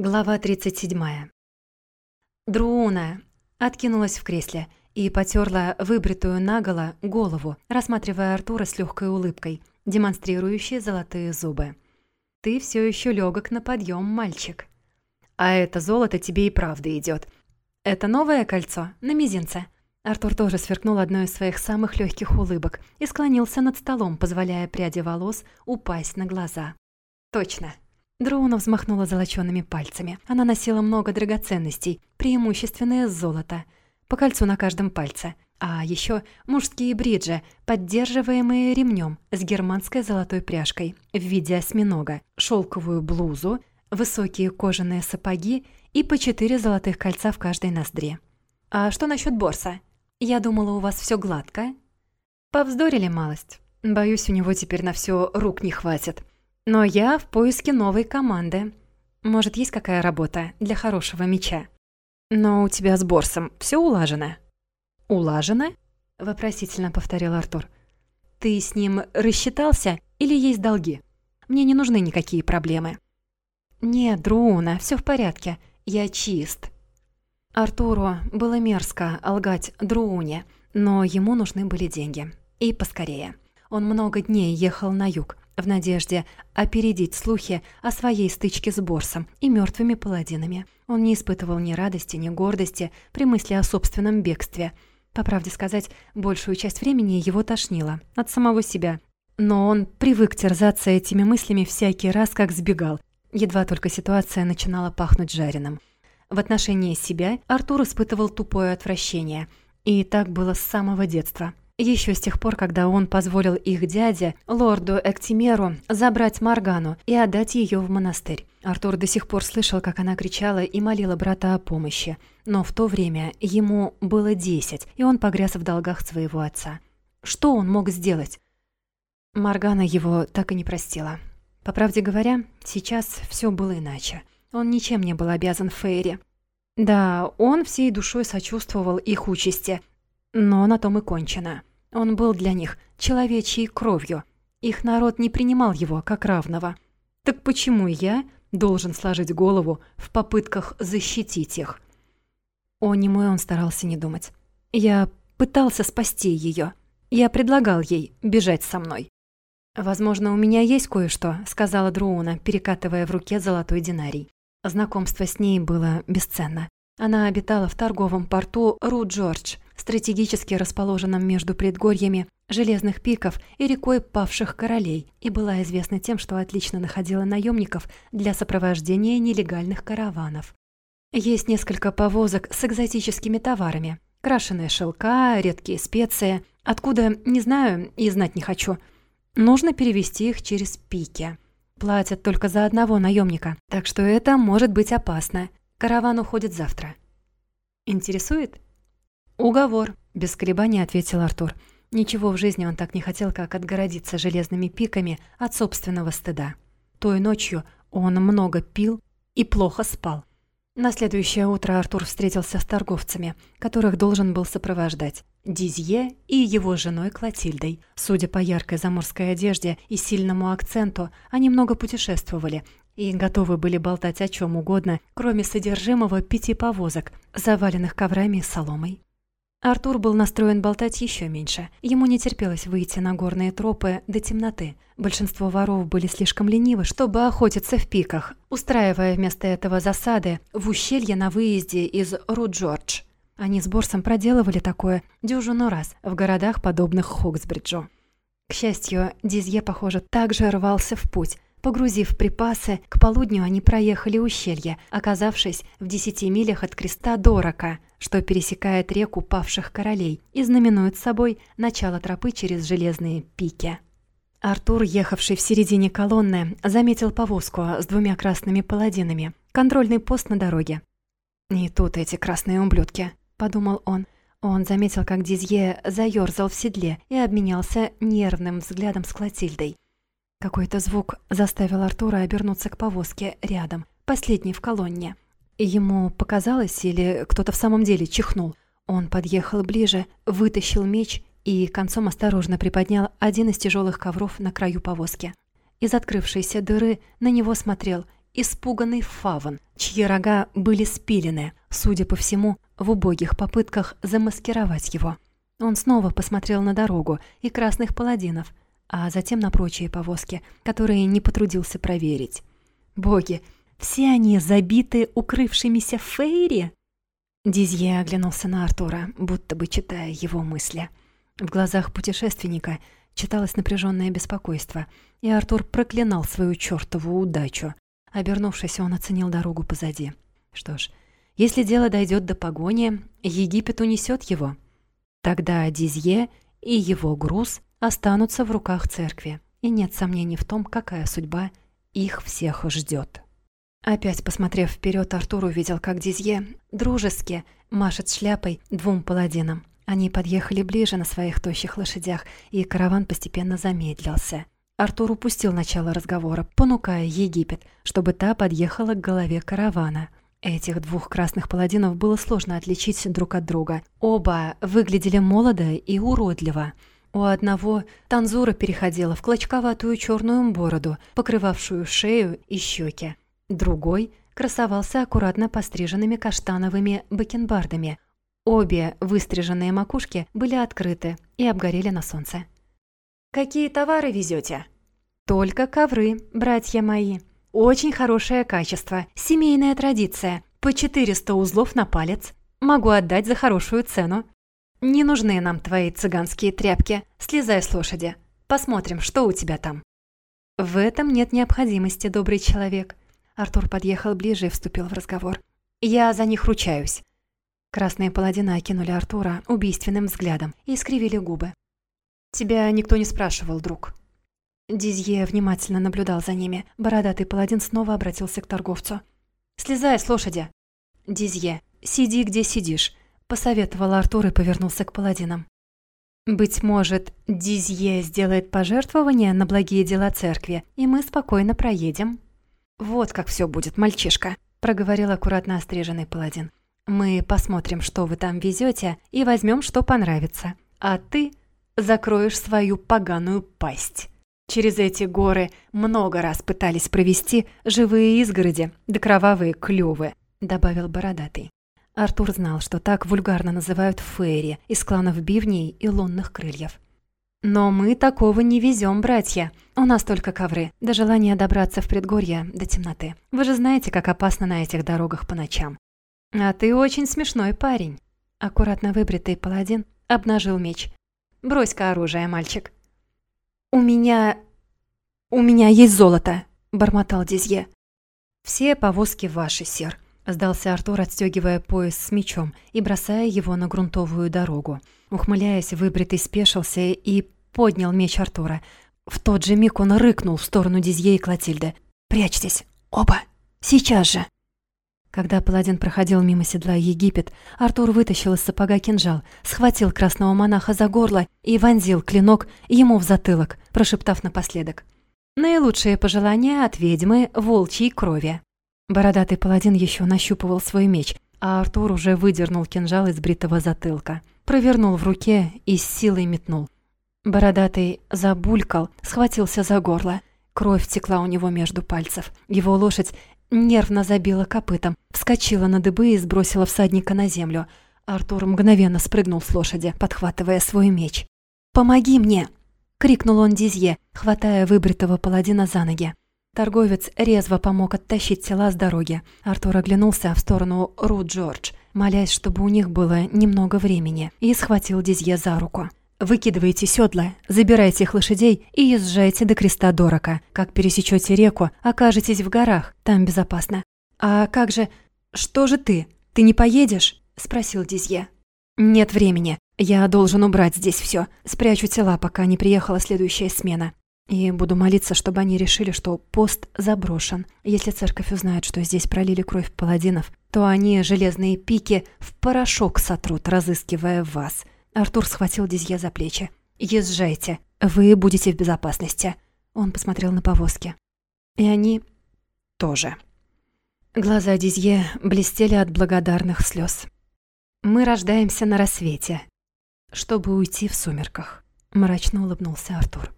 Глава 37. Друуна откинулась в кресле и потерла выбритую наголо голову, рассматривая Артура с легкой улыбкой, демонстрирующей золотые зубы. «Ты все еще легок на подъем, мальчик. А это золото тебе и правда идет. Это новое кольцо на мизинце». Артур тоже сверкнул одной из своих самых легких улыбок и склонился над столом, позволяя пряди волос упасть на глаза. «Точно, Дроуна взмахнула золочёными пальцами. Она носила много драгоценностей, преимущественное золото, по кольцу на каждом пальце. А еще мужские бриджи, поддерживаемые ремнем с германской золотой пряжкой в виде осьминога, шелковую блузу, высокие кожаные сапоги и по четыре золотых кольца в каждой ноздре. «А что насчет борса? Я думала, у вас все гладко». Повздорили малость. Боюсь, у него теперь на все рук не хватит. Но я в поиске новой команды. Может, есть какая работа для хорошего меча? Но у тебя с Борсом все улажено?» «Улажено?» — вопросительно повторил Артур. «Ты с ним рассчитался или есть долги? Мне не нужны никакие проблемы». «Нет, Друна, все в порядке. Я чист». Артуру было мерзко лгать Друуне, но ему нужны были деньги. И поскорее. Он много дней ехал на юг, в надежде опередить слухи о своей стычке с Борсом и мертвыми паладинами. Он не испытывал ни радости, ни гордости при мысли о собственном бегстве. По правде сказать, большую часть времени его тошнило от самого себя. Но он привык терзаться этими мыслями всякий раз, как сбегал, едва только ситуация начинала пахнуть жареным. В отношении себя Артур испытывал тупое отвращение. И так было с самого детства. Еще с тех пор, когда он позволил их дяде, лорду Эктимеру, забрать Маргану и отдать ее в монастырь. Артур до сих пор слышал, как она кричала и молила брата о помощи. Но в то время ему было десять, и он погряз в долгах своего отца. Что он мог сделать? Маргана его так и не простила. По правде говоря, сейчас все было иначе. Он ничем не был обязан Фейре. Да, он всей душой сочувствовал их участи, но на том и кончено. Он был для них человечьей кровью. Их народ не принимал его как равного. Так почему я должен сложить голову в попытках защитить их? О немой он старался не думать. Я пытался спасти ее. Я предлагал ей бежать со мной. «Возможно, у меня есть кое-что», — сказала Друуна, перекатывая в руке золотой динарий. Знакомство с ней было бесценно. Она обитала в торговом порту Ру-Джордж, стратегически расположенном между предгорьями Железных пиков и рекой Павших Королей, и была известна тем, что отлично находила наемников для сопровождения нелегальных караванов. Есть несколько повозок с экзотическими товарами. Крашеные шелка, редкие специи. Откуда, не знаю и знать не хочу. Нужно перевести их через пики. Платят только за одного наемника, так что это может быть опасно. Караван уходит завтра. Интересует? Уговор, без колебаний ответил Артур. Ничего в жизни он так не хотел, как отгородиться железными пиками от собственного стыда. Той ночью он много пил и плохо спал. На следующее утро Артур встретился с торговцами, которых должен был сопровождать. Дизье и его женой Клотильдой. Судя по яркой заморской одежде и сильному акценту, они много путешествовали и готовы были болтать о чем угодно, кроме содержимого пяти повозок, заваленных коврами и соломой. Артур был настроен болтать еще меньше. Ему не терпелось выйти на горные тропы до темноты. Большинство воров были слишком ленивы, чтобы охотиться в пиках, устраивая вместо этого засады в ущелье на выезде из Руджордж. Они с Борсом проделывали такое дюжину раз в городах, подобных Хоксбриджу. К счастью, Дизье, похоже, также рвался в путь, Погрузив припасы, к полудню они проехали ущелье, оказавшись в десяти милях от креста Дорока, что пересекает реку павших королей и знаменует собой начало тропы через железные пики. Артур, ехавший в середине колонны, заметил повозку с двумя красными паладинами, контрольный пост на дороге. «И тут эти красные ублюдки», — подумал он. Он заметил, как Дизье заёрзал в седле и обменялся нервным взглядом с Клотильдой. Какой-то звук заставил Артура обернуться к повозке рядом, последней в колонне. Ему показалось, или кто-то в самом деле чихнул. Он подъехал ближе, вытащил меч и концом осторожно приподнял один из тяжелых ковров на краю повозки. Из открывшейся дыры на него смотрел испуганный фаван, чьи рога были спилены, судя по всему, в убогих попытках замаскировать его. Он снова посмотрел на дорогу и красных паладинов, а затем на прочие повозки, которые не потрудился проверить. Боги, все они забиты укрывшимися фейри? Дизье оглянулся на Артура, будто бы читая его мысли. В глазах путешественника читалось напряженное беспокойство, и Артур проклинал свою чертову удачу. Обернувшись, он оценил дорогу позади. Что ж, если дело дойдет до погони, Египет унесет его. Тогда Дизье и его груз останутся в руках церкви, и нет сомнений в том, какая судьба их всех ждет. Опять посмотрев вперед, Артур увидел, как Дизье дружески машет шляпой двум паладинам. Они подъехали ближе на своих тощих лошадях, и караван постепенно замедлился. Артур упустил начало разговора, понукая Египет, чтобы та подъехала к голове каравана. Этих двух красных паладинов было сложно отличить друг от друга. Оба выглядели молодо и уродливо. У одного танзура переходила в клочковатую черную бороду, покрывавшую шею и щеки. Другой красовался аккуратно постриженными каштановыми бакенбардами. Обе выстриженные макушки были открыты и обгорели на солнце. «Какие товары везете?» «Только ковры, братья мои. Очень хорошее качество, семейная традиция. По 400 узлов на палец. Могу отдать за хорошую цену. Не нужны нам твои цыганские тряпки. Слезай с лошади. Посмотрим, что у тебя там». «В этом нет необходимости, добрый человек. Артур подъехал ближе и вступил в разговор. «Я за них ручаюсь». Красные паладины окинули Артура убийственным взглядом и искривили губы. «Тебя никто не спрашивал, друг». Дизье внимательно наблюдал за ними. Бородатый паладин снова обратился к торговцу. «Слезай с лошади!» «Дизье, сиди, где сидишь», — посоветовал Артур и повернулся к паладинам. «Быть может, Дизье сделает пожертвование на благие дела церкви, и мы спокойно проедем». «Вот как все будет, мальчишка», — проговорил аккуратно остриженный паладин. «Мы посмотрим, что вы там везете, и возьмем, что понравится. А ты закроешь свою поганую пасть». Через эти горы много раз пытались провести живые изгороди да кровавые клювы», — добавил Бородатый. Артур знал, что так вульгарно называют фейри из кланов бивней и лунных крыльев. «Но мы такого не везем, братья. У нас только ковры, до желания добраться в предгорье до темноты. Вы же знаете, как опасно на этих дорогах по ночам. А ты очень смешной парень». Аккуратно выбритый паладин обнажил меч. «Брось-ка оружие, мальчик». «У меня... у меня есть золото», — бормотал Дизье. «Все повозки ваши, сир», — сдался Артур, отстегивая пояс с мечом и бросая его на грунтовую дорогу. Ухмыляясь, выбритый спешился и поднял меч Артура. В тот же миг он рыкнул в сторону Дизье и Клотильды. «Прячьтесь! Оба! Сейчас же!» Когда паладин проходил мимо седла Египет, Артур вытащил из сапога кинжал, схватил красного монаха за горло и вонзил клинок ему в затылок, прошептав напоследок. «Наилучшие пожелания от ведьмы волчьей крови». Бородатый паладин еще нащупывал свой меч, а Артур уже выдернул кинжал из бритого затылка провернул в руке и с силой метнул. Бородатый забулькал, схватился за горло. Кровь текла у него между пальцев. Его лошадь нервно забила копытом, вскочила на дыбы и сбросила всадника на землю. Артур мгновенно спрыгнул с лошади, подхватывая свой меч. «Помоги мне!» — крикнул он Дизье, хватая выбритого паладина за ноги. Торговец резво помог оттащить тела с дороги. Артур оглянулся в сторону Ру Джордж, молясь, чтобы у них было немного времени, и схватил Дизье за руку. «Выкидывайте седла, забирайте их лошадей и езжайте до креста Дорока. Как пересечете реку, окажетесь в горах, там безопасно». «А как же... Что же ты? Ты не поедешь?» — спросил Дизье. «Нет времени. Я должен убрать здесь все. Спрячу тела, пока не приехала следующая смена. И буду молиться, чтобы они решили, что пост заброшен. Если церковь узнает, что здесь пролили кровь паладинов, то они железные пики в порошок сотрут, разыскивая вас. Артур схватил Дизье за плечи. «Езжайте, вы будете в безопасности». Он посмотрел на повозки. И они тоже. Глаза Дизье блестели от благодарных слез. «Мы рождаемся на рассвете, чтобы уйти в сумерках», — мрачно улыбнулся Артур.